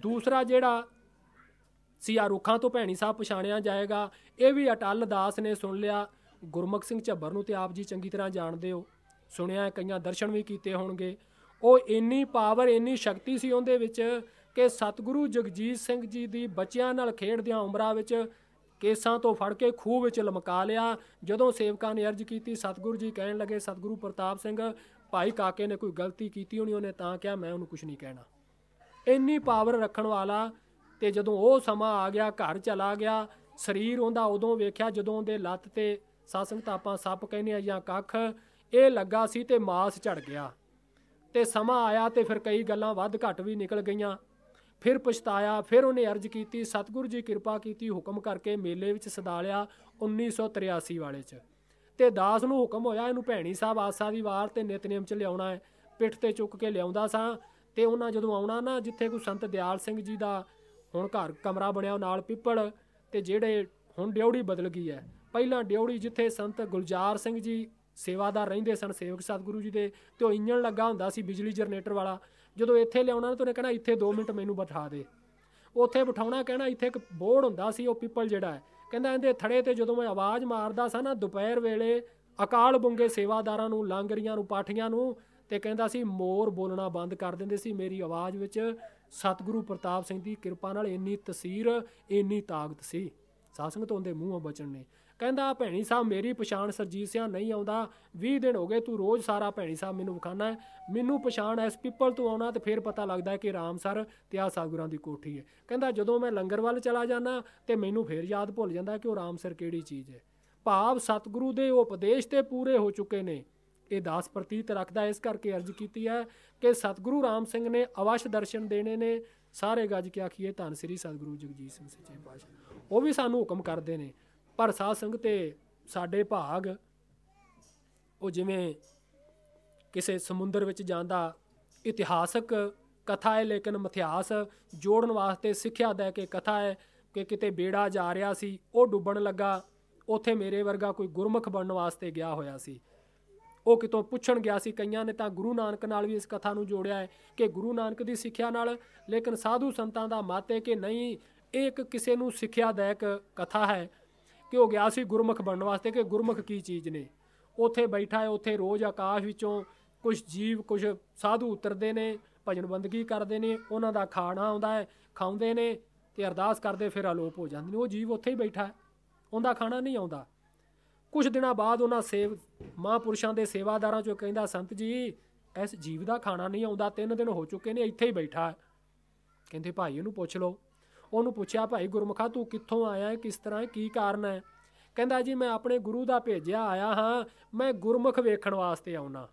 ਦੂਸਰਾ ਜਿਹੜਾ ਸਿਆ ਰੁੱਖਾਂ ਤੋਂ ਭੈਣੀ ਸਾਹਿਬ ਪਛਾਣਿਆ ਜਾਏਗਾ, ਇਹ ਵੀ ਅਟਲ ਦਾਸ ਨੇ ਸੁਣ ਲਿਆ। ਗੁਰਮੁਖ ਸਿੰਘ ਝੱਬਰ ਨੂੰ ਤੇ ਆਪ ਜੀ ਚੰਗੀ ਤਰ੍ਹਾਂ ਜਾਣਦੇ ਹੋ। ਸੁਣਿਆ, ਕਈਆਂ ਦਰਸ਼ਨ ਵੀ ਕੀਤੇ ਹੋਣਗੇ। ਉਹ ਇੰਨੀ ਪਾਵਰ, ਇੰਨੀ ਸ਼ਕਤੀ ਸੀ ਉਹਦੇ ਵਿੱਚ ਕਿ ਸਤਿਗੁਰੂ ਜਗਜੀਤ ਸਿੰਘ ਜੀ ਦੀ ਬੱਚਿਆਂ ਨਾਲ ਖੇਡਦਿਆਂ ਉਮਰਾਂ ਵਿੱਚ ਕੇਸਾਂ ਤੋਂ ਫੜ ਕੇ ਖੂਹ ਵਿੱਚ ਲਮਕਾ ਲਿਆ। ਜਦੋਂ ਸੇਵਕਾਂ ਨੇ ਅਰਜ਼ ਕੀਤੀ, ਸਤਿਗੁਰੂ ਜੀ ਕਹਿਣ ਲੱਗੇ, ਸਤਿਗੁਰੂ ਪ੍ਰਤਾਪ ਸਿੰਘ, ਭਾਈ ਕਾਕੇ ਨੇ ਕੋਈ ਗਲਤੀ ਕੀਤੀ ਹੋਣੀ, ਉਹਨੇ ਤਾਂ ਕਿਹਾ, ਮੈਂ ਉਹਨੂੰ ਕੁਝ ਨਹੀਂ ਕਹਿਣਾ। ਇੰਨੀ ਪਾਵਰ ਰੱਖਣ ਵਾਲਾ ਤੇ ਜਦੋਂ ਉਹ ਸਮਾਂ ਆ ਗਿਆ, ਘਰ ਚਲਾ ਗਿਆ, ਸਰੀਰ ਉਹਦਾ ਉਦੋਂ ਵੇਖਿਆ ਜਦੋਂ ਉਹਦੇ ਲੱਤ ਤੇ ਸਾਸੰਗ ਤਾਂ ਆਪਾਂ ਸੱਪ ਕਹਿੰਦੇ ਆ ਜਾਂ ਕੱਖ, ਇਹ ਲੱਗਾ ਸੀ ਤੇ ਮਾਸ ਝੜ ਗਿਆ। ਤੇ ਸਮਾਂ ਆਇਆ ਤੇ ਫਿਰ ਕਈ ਗੱਲਾਂ ਵੱਧ ਘੱਟ ਵੀ ਨਿਕਲ ਗਈਆਂ। ਫਿਰ ਪਛਤਾਇਆ, ਫਿਰ ਉਹਨੇ ਅਰਜ਼ ਕੀਤੀ, ਸਤਿਗੁਰੂ ਜੀ ਕਿਰਪਾ ਕੀਤੀ, ਹੁਕਮ ਕਰਕੇ ਮੇਲੇ ਵਿੱਚ ਸਦਾ ਲਿਆ 1983 ਵਾਲੇ ਚ। ਤੇ ਦਾਸ ਨੂੰ ਹੁਕਮ ਹੋਇਆ, ਇਹਨੂੰ ਭੈਣੀ ਸਾਹਿਬ ਆਸਾ ਦੀ ਵਾਰ ਤੇ ਨਿਤਨੇਮ ਚ ਲਿਆਉਣਾ ਹੈ। ਪਿੱਠ ਤੇ ਚੁੱਕ ਕੇ ਲਿਆਉਂਦਾ ਸਾਂ। ਤੇ ਉਹਨਾਂ ਜਦੋਂ ਆਉਣਾ ਨਾ, ਜਿੱਥੇ ਕੋਈ ਸੰਤ ਦਿਆਲ ਸਿੰਘ ਜੀ ਦਾ ਹੁਣ ਘਰ ਕਮਰਾ ਬਣਿਆ ਨਾਲ ਪਿੱਪਲ ਤੇ ਜਿਹੜੇ ਹੁਣ ਡਿਉੜੀ ਬਦਲ ਗਈ ਹੈ। ਪਹਿਲਾਂ ਡਿਉੜੀ ਜਿੱਥੇ ਸੰਤ ਗੁਲਜ਼ਾਰ ਸਿੰਘ ਜੀ ਸੇਵਾਦਾਰ ਰਹਿੰਦੇ ਸਨ, ਸੇਵਕ ਸਤਿਗੁਰੂ ਜੀ ਦੇ, ਤੇ ਉਹ ਇੰਜਣ ਲੱਗਾ ਹੁੰਦਾ ਸੀ ਬਿਜਲੀ ਜਨਰੇਟਰ ਵਾਲਾ, ਜਦੋਂ ਇੱਥੇ ਲਿਆਉਣਾ ਤਾਂ ਉਹਨੇ ਕਹਿਣਾ, ਇੱਥੇ 2 ਮਿੰਟ ਮੈਨੂੰ ਬਿਠਾ ਦੇ। ਉੱਥੇ ਬਿਠਾਉਣਾ ਕਹਿਣਾ, ਇੱਥੇ ਇੱਕ ਬੋਰਡ ਹੁੰਦਾ ਸੀ, ਉਹ ਪਿੱਪਲ ਜਿਹੜਾ ਹੈ। ਕਹਿੰਦਾ, ਇਹਦੇ ਥੜੇ ਤੇ ਜਦੋਂ ਮੈਂ ਆਵਾਜ਼ ਮਾਰਦਾ ਸਾਂ ਨਾ, ਦੁਪਹਿਰ ਵੇਲੇ ਅਕਾਲ ਬੁੰਗੇ ਸੇਵਾਦਾਰਾਂ ਨੂੰ, ਲਾਂਗਰੀਆਂ ਨੂੰ, ਪਾਠੀਆਂ ਨੂੰ ਤੇ ਕਹਿੰਦਾ ਸੀ, ਮੋਰ ਬੋਲਣਾ ਬੰਦ ਕਰ ਦਿੰਦੇ ਸੀ ਮੇਰੀ ਆਵਾਜ਼ ਵਿੱਚ। ਸਤਿਗੁਰੂ ਪ੍ਰਤਾਪ ਸਿੰਘ ਦੀ ਕਿਰਪਾ ਨਾਲ ਇੰਨੀ ਤਸੀਰ, ਇੰਨੀ ਤਾਕਤ ਸੀ। ਸਾਸੰਗ ਤੋਂ ਉਹਦੇ ਮੂੰਹੋਂ ਬਚਣ ਨੇ। ਕਹਿੰਦਾ, ਭੈਣੀ ਸਾਹਿਬ, ਮੇਰੀ ਪਛਾਣ ਸਰਜੀਤ ਸਿੰਘ ਨਹੀਂ ਆਉਂਦਾ। 20 ਦਿਨ ਹੋ ਗਏ ਤੂੰ ਰੋਜ਼ ਸਾਰਾ ਭੈਣੀ ਸਾਹਿਬ ਮੈਨੂੰ ਵਿਖਾਣਾ ਮੈਨੂੰ ਪਛਾਣ ਐਸ ਪਿੱਪਲ ਤੋਂ ਆਉਣਾ ਤੇ ਫਿਰ ਪਤਾ ਲੱਗਦਾ ਕਿ ਰਾਮ ਸਰ ਤੇ ਆ ਸਾਗੁਰਾਂ ਦੀ ਕੋਠੀ ਹੈ। ਕਹਿੰਦਾ, ਜਦੋਂ ਮੈਂ ਲੰਗਰ ਵੱਲ ਚਲਾ ਜਾਂਦਾ ਤੇ ਮੈਨੂੰ ਫਿਰ ਯਾਦ ਭੁੱਲ ਜਾਂਦਾ ਕਿ ਉਹ ਰਾਮ ਸਰ ਕਿਹੜੀ ਚੀਜ਼ ਹੈ। ਭਾਵ ਸਤਿਗੁਰੂ ਦੇ ਉਪਦੇਸ਼ ਤੇ ਪੂਰੇ ਹੋ ਚੁੱਕੇ ਨੇ। ਇਹ ਦਾਸ ਪ੍ਰਤੀਤ ਰੱਖਦਾ ਇਸ ਕਰਕੇ ਅਰਜ਼ ਕੀਤੀ ਹੈ ਕਿ ਸਤਿਗੁਰੂ ਰਾਮ ਸਿੰਘ ਨੇ ਅਵਸ਼ ਦਰਸ਼ਨ ਦੇਣੇ ਨੇ। ਸਾਰੇ ਗੱਜ ਕੇ ਆਖੀਏ ਧੰਨ ਸ੍ਰੀ ਸਤਿਗੁਰੂ ਜਗਜੀਤ ਸਿੰਘ ਸੱਚੇ ਪਾਤਸ਼ਾਹ। ਉਹ ਵੀ ਸਾਨੂੰ ਹੁਕਮ ਕਰਦੇ ਨੇ। ਪਰ ਸਾਧ ਸੰਗਤ ਤੇ ਸਾਡੇ ਭਾਗ, ਉਹ ਜਿਵੇਂ ਕਿਸੇ ਸਮੁੰਦਰ ਵਿੱਚ ਜਾਂਦਾ ਇਤਿਹਾਸਕ ਕਥਾ ਹੈ, ਲੇਕਿਨ ਮਿਥਿਹਾਸ ਜੋੜਨ ਵਾਸਤੇ ਸਿੱਖਿਆ ਦੇ ਕੇ ਕਥਾ ਹੈ ਕਿ ਕਿਤੇ ਬੇੜਾ ਜਾ ਰਿਹਾ ਸੀ, ਉਹ ਡੁੱਬਣ ਲੱਗਾ। ਉੱਥੇ ਮੇਰੇ ਵਰਗਾ ਕੋਈ ਗੁਰਮੁਖ ਬਣਨ ਵਾਸਤੇ ਗਿਆ ਹੋਇਆ ਸੀ। ਉਹ ਕਿਤੋਂ ਪੁੱਛਣ ਗਿਆ ਸੀ ਕਈਆਂ ਨੇ ਤਾਂ ਗੁਰੂ ਨਾਨਕ ਨਾਲ ਵੀ ਇਸ ਕਥਾ ਨੂੰ ਜੋੜਿਆ ਹੈ ਕਿ ਗੁਰੂ ਨਾਨਕ ਦੀ ਸਿੱਖਿਆ ਨਾਲ, ਲੇਕਿਨ ਸਾਧੂ ਸੰਤਾਂ ਦਾ ਮਤ ਹੈ ਕਿ ਨਹੀਂ, ਇਹ ਇੱਕ ਕਿਸੇ ਨੂੰ ਸਿੱਖਿਆਦਾਇਕ ਕਥਾ ਹੈ ਕਿ ਉਹ ਗਿਆ ਸੀ ਗੁਰਮੁਖ ਬਣਨ ਵਾਸਤੇ ਕਿ ਗੁਰਮੁਖ ਕੀ ਚੀਜ਼ ਨੇ। ਉੱਥੇ ਬੈਠਾ ਹੈ, ਉੱਥੇ ਰੋਜ਼ ਆਕਾਸ਼ ਵਿੱਚੋਂ ਕੁਝ ਜੀਵ ਕੁਝ ਸਾਧੂ ਉਤਰਦੇ ਨੇ, ਭਜਨ ਬੰਦਗੀ ਕਰਦੇ ਨੇ, ਉਹਨਾਂ ਦਾ ਖਾਣਾ ਆਉਂਦਾ ਹੈ, ਖਾਉਂਦੇ ਨੇ ਤੇ ਅਰਦਾਸ ਕਰਦੇ ਫਿਰ ਅਲੋਪ ਹੋ ਜਾਂਦੇ ਨੇ। ਉਹ ਜੀਵ ਉੱਥੇ ਹੀ ਬੈਠਾ ਹੈ, ਉਹਦਾ ਖਾਣਾ ਨਹੀਂ ਆਉਂਦਾ। ਕੁਝ ਦਿਨਾਂ ਬਾਅਦ ਉਹਨਾਂ ਸੇਵ, ਮਹਾਂਪੁਰਸ਼ਾਂ ਦੇ ਸੇਵਾਦਾਰਾਂ ਚੋਂ ਕਹਿੰਦਾ, ਸੰਤ ਜੀ, ਇਸ ਜੀਵ ਦਾ ਖਾਣਾ ਨਹੀਂ ਆਉਂਦਾ, ਤਿੰਨ ਦਿਨ ਹੋ ਚੁੱਕੇ ਨੇ, ਇੱਥੇ ਹੀ ਬੈਠਾ ਕਹਿੰਦੇ, ਭਾਈ ਇਹਨੂੰ ਪੁੱਛ ਲਓ। ਉਹਨੂੰ ਪੁੱਛਿਆ, ਭਾਈ, ਗੁਰਮੁਖਾ, ਤੂੰ ਕਿੱਥੋਂ ਆਇਆ ਹੈ ਕਿਸ ਤਰ੍ਹਾਂ ਹੈ ਕੀ ਕਾਰਨ ਹੈ? ਕਹਿੰਦਾ, ਜੀ, ਮੈਂ ਆਪਣੇ ਗੁਰੂ ਦਾ ਭੇਜਿਆ ਆਇਆ ਹਾਂ, ਮੈਂ ਗੁਰਮੁਖ ਵੇਖਣ ਵਾਸਤੇ ਆਉਣਾ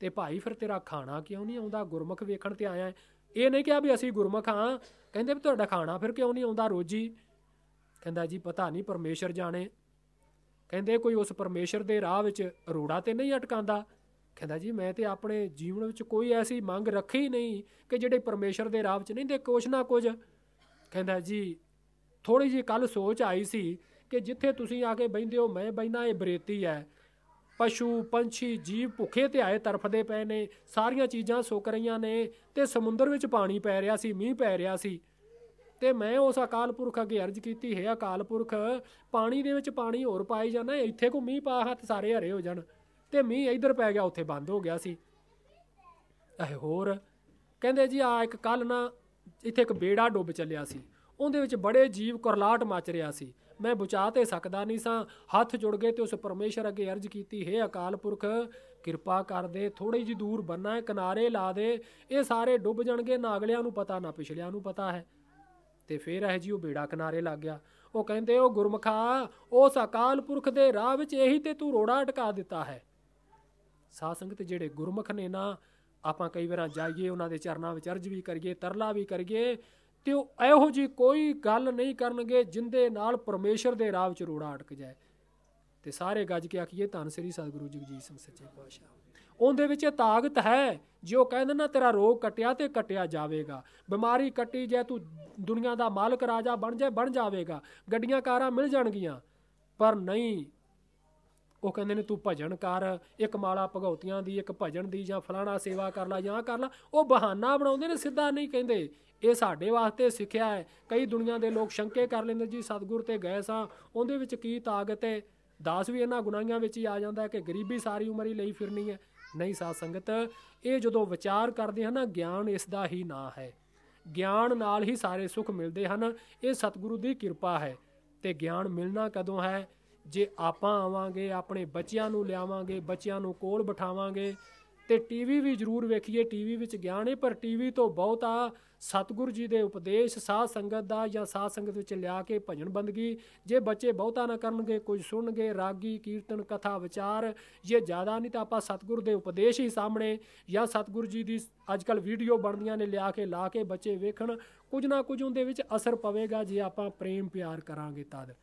ਤੇ ਭਾਈ, ਫਿਰ ਤੇਰਾ ਖਾਣਾ ਕਿਉਂ ਨਹੀਂ ਆਉਂਦਾ? ਗੁਰਮੁਖ ਵੇਖਣ ਤੇ ਆਇਆ ਇਹ ਨਹੀਂ ਕਿਹਾ ਵੀ ਅਸੀਂ ਗੁਰਮੁਖ ਹਾਂ। ਕਹਿੰਦੇ ਵੀ, ਤੁਹਾਡਾ ਖਾਣਾ ਫਿਰ ਕਿਉਂ ਨਹੀਂ ਆਉਂਦਾ ਰੋਜੀ? ਕਹਿੰਦਾ, ਜੀ, ਪਤਾ ਨਹੀਂ, ਪਰਮੇਸ਼ਰ ਜਾਣੇ। ਕਹਿੰਦੇ ਕੋਈ ਉਸ ਪਰਮੇਸ਼ਰ ਦੇ ਰਾਹ ਵਿੱਚ ਰੋੜਾ ਤੇ ਨਹੀਂ ਅਟਕਾਉਂਦਾ? ਕਹਿੰਦਾ ਜੀ, ਮੈਂ ਤੇ ਆਪਣੇ ਜੀਵਨ ਵਿੱਚ ਕੋਈ ਐਸੀ ਮੰਗ ਰੱਖੀ ਹੀ ਨਹੀਂ ਕਿ ਜਿਹੜੇ ਪਰਮੇਸ਼ਰ ਦੇ ਰਾਹ ਵਿੱਚ ਨਹੀਂ ਦੇ ਕੁਛ ਨਾ ਕੁਝ ਕਹਿੰਦਾ ਜੀ ਥੋੜੀ ਜੀ ਕੱਲ ਸੋਚ ਆਈ ਸੀ ਕਿ ਜਿੱਥੇ ਤੁਸੀਂ ਆ ਕੇ ਬੈੰਦੇ ਹੋ, ਮੈਂ ਬੈਨਾ ਇਹ ਬਰੇਤੀ ਹੈ। ਪਸ਼ੂ, ਪੰਛੀ, ਜੀਵ ਭੁੱਖੇ ਤੇ ਆਏ ਤਰਫਦੇ ਪਏ ਨੇ, ਸਾਰੀਆਂ ਚੀਜ਼ਾਂ ਸੁੱਕ ਰਹੀਆਂ ਨੇ ਤੇ ਸਮੁੰਦਰ ਵਿੱਚ ਪਾਣੀ ਪੈ ਰਿਹਾ ਸੀ, ਮੀਂਹ ਪੈ ਰਿਹਾ ਸੀ। ਤੇ ਮੈਂ ਉਸ ਅਕਾਲ ਪੁਰਖ ਅੱਗੇ ਅਰਜ਼ ਕੀਤੀ, ਹੈ ਅਕਾਲ ਪੁਰਖ, ਪਾਣੀ ਦੇ ਵਿੱਚ ਪਾਣੀ ਹੋਰ ਪਾਈ ਜਾਂਦਾ ਇੱਥੇ ਕੋ ਮੀਂਹ ਪਾ ਹੱਥ ਸਾਰੇ ਹਰੇ ਹੋ ਜਾਣ। ਤੇ ਮੀਂਹ ਇੱਧਰ ਪੈ ਗਿਆ, ਉੱਥੇ ਬੰਦ ਹੋ ਗਿਆ ਸੀ। ਇਹ ਹੋਰ, ਕਹਿੰਦੇ ਜੀ ਆ ਇੱਕ ਕੱਲ ਨਾ ਇੱਥੇ ਇੱਕ ਬੇੜਾ ਡੁੱਬ ਚੱਲਿਆ ਸੀ। ਉਹਦੇ ਵਿੱਚ ਬੜੇ ਜੀਵ ਕਰਲਾਟ ਮਚ ਰਿਹਾ ਸੀ। ਮੈਂ ਬਚਾ ਤੇ ਸਕਦਾ ਨਹੀਂ ਸਾਂ। ਹੱਥ ਜੁੜ ਗਏ ਤੇ ਉਸ ਪਰਮੇਸ਼ਰ ਅੱਗੇ ਅਰਜ਼ ਕੀਤੀ, ਹੈ ਅਕਾਲ ਪੁਰਖ, ਕਿਰਪਾ ਕਰ ਦੇ ਥੋੜੀ ਜੀ ਦੂਰ ਬੰਨਾ ਹੈ ਕਿਨਾਰੇ ਲਾ ਦੇ। ਇਹ ਸਾਰੇ ਡੁੱਬ ਜਾਣਗੇ ਨਾ ਅਗਲਿਆਂ ਨੂੰ ਪਤਾ ਨਾ, ਪਿਛਲਿਆਂ ਨੂੰ ਪਤਾ ਹੈ। ਤੇ ਫੇਰ ਇਹ ਜੀ ਉਹ ਬੇੜਾ ਕਿਨਾਰੇ ਲੱਗ ਗਿਆ। ਉਹ ਕਹਿੰਦੇ ਉਹ ਗੁਰਮਖਾ ਉਸ ਅਕਾਲ ਪੁਰਖ ਦੇ ਰਾਹ ਵਿੱਚ ਇਹੀ ਤੇ ਤੂੰ ਰੋੜਾ ਅਟਕਾ ਦਿੱਤਾ ਹੈ। ਸਾਧ ਸੰਗਤ ਜਿਹੜੇ ਗੁਰਮੁਖ ਨੇ ਨਾ, ਆਪਾਂ ਕਈ ਵਾਰਾਂ ਜਾਈਏ, ਉਹਨਾਂ ਦੇ ਚਰਨਾਂ ਵਿੱਚ ਅਰਜ ਵੀ ਕਰੀਏ, ਤਰਲਾ ਵੀ ਕਰੀਏ, ਤੇ ਉਹ ਇਹੋ ਜੀ ਕੋਈ ਗੱਲ ਨਹੀਂ ਕਰਨਗੇ ਜਿੰਦੇ ਨਾਲ ਪਰਮੇਸ਼ਰ ਦੇ ਰਾਹ ਵਿੱਚ ਰੋੜਾ ਅਟਕ ਜਾਏ। ਤੇ ਸਾਰੇ ਗੱਜ ਕੇ ਆਖੀਏ, ਧੰਨ ਸ੍ਰੀ ਸਤਿਗੁਰੂ ਜਗਜੀਤ ਸਿੰਘ ਸੱਚੇ ਪਾਤਸ਼ਾਹ। ਉਹਦੇ ਵਿੱਚ ਤਾਕਤ ਹੈ, ਜੇ ਉਹ ਕਹਿੰਦੇ ਨਾ ਤੇਰਾ ਰੋਗ ਕਟਿਆ ਤੇ ਕਟਿਆ ਜਾਵੇਗਾ। ਬਿਮਾਰੀ ਕੱਟੀ ਜੇ ਤੂੰ ਦੁਨੀਆ ਦਾ ਮਾਲਕ ਰਾਜਾ ਬਣ ਜਾਏ, ਬਣ ਜਾਵੇਗਾ। ਗੱਡੀਆਂ, ਕਾਰਾਂ ਮਿਲ ਜਾਣਗੀਆਂ। ਪਰ ਨਹੀਂ, ਉਹ ਕਹਿੰਦੇ ਨੇ ਤੂੰ ਭਜਨ ਕਰ, ਇੱਕ ਮਾਲਾ ਭਗਉਤੀਆਂ ਦੀ, ਇੱਕ ਭਜਨ ਦੀ, ਜਾਂ ਫਲਾਣਾ ਸੇਵਾ ਕਰ ਲੈ, ਜਾਂ ਕਰ ਲੈ। ਉਹ ਬਹਾਨਾ ਬਣਾਉਂਦੇ ਨੇ, ਸਿੱਧਾ ਨਹੀਂ ਕਹਿੰਦੇ। ਇਹ ਸਾਡੇ ਵਾਸਤੇ ਸਿੱਖਿਆ ਹੈ। ਕਈ ਦੁਨੀਆ ਦੇ ਲੋਕ ਸ਼ੰਕੇ ਕਰ ਲੈਂਦੇ ਜੀ, ਸਤਿਗੁਰ ਤੇ ਗਏ ਸਾਂ। ਉਹਦੇ ਵਿੱਚ ਕੀ ਤਾਕਤ ਹੈ? ਦਾਸ ਵੀ ਇਹਨਾਂ ਗੁਨਾਹੀਆਂ ਵਿੱਚ ਹੀ ਆ ਜਾਂਦਾ ਕਿ ਗਰੀਬੀ ਸਾਰੀ ਉਮਰ ਹੀ ਲਈ ਫਿਰਨੀ ਹੈ। ਨਹੀਂ ਸਾਧ ਸੰਗਤ, ਇਹ ਜਦੋਂ ਵਿਚਾਰ ਕਰਦੇ ਹਨ ਨਾ, ਗਿਆਨ ਇਸ ਦਾ ਹੀ ਨਾਂ ਹੈ। ਗਿਆਨ ਨਾਲ ਹੀ ਸਾਰੇ ਸੁੱਖ ਮਿਲਦੇ ਹਨ, ਇਹ ਸਤਿਗੁਰੂ ਦੀ ਕਿਰਪਾ ਹੈ। ਤੇ ਗਿਆਨ ਮਿਲਣਾ ਕਦੋਂ ਹੈ? ਜੇ ਆਪਾਂ ਆਵਾਂਗੇ, ਆਪਣੇ ਬੱਚਿਆਂ ਨੂੰ ਲਿਆਵਾਂਗੇ, ਬੱਚਿਆਂ ਨੂੰ ਕੋਲ ਬਿਠਾਵਾਂਗੇ ਤੇ ਟੀਵੀ ਵੀ ਜ਼ਰੂਰ ਵੇਖੀਏ ਟੀਵੀ ਵਿੱਚ ਗਿਆਨ ਹੈ, ਪਰ ਟੀਵੀ ਤੋਂ ਬਹੁਤਾ ਸਤਿਗੁਰੂ ਜੀ ਦੇ ਉਪਦੇਸ਼, ਸਾਧ ਸੰਗਤ ਦਾ ਜਾਂ ਸਾਧ ਸੰਗਤ ਵਿੱਚ ਲਿਆ ਕੇ ਭਜਨ ਬੰਦਗੀ। ਜੇ ਬੱਚੇ ਬਹੁਤਾ ਨਾ ਕਰਨਗੇ, ਕੁਝ ਸੁਣਨਗੇ, ਰਾਗੀ, ਕੀਰਤਨ, ਕਥਾ, ਵਿਚਾਰ, ਜੇ ਜ਼ਿਆਦਾ ਨਹੀਂ ਤਾਂ ਆਪਾਂ ਸਤਿਗੁਰੂ ਦੇ ਉਪਦੇਸ਼ ਹੀ ਸਾਹਮਣੇ ਜਾਂ ਸਤਿਗੁਰੂ ਜੀ ਦੀ ਅੱਜਕੱਲ ਵੀਡੀਓ ਬਣਦੀਆਂ ਨੇ ਲਿਆ ਕੇ, ਲਾ ਕੇ ਬੱਚੇ ਵੇਖਣ, ਕੁਝ ਨਾ ਕੁਝ ਉਹਦੇ ਵਿੱਚ ਅਸਰ ਪਵੇਗਾ ਜੇ ਆਪਾਂ ਪ੍ਰੇਮ ਪਿਆਰ ਕਰਾਂਗੇ ਤਦ।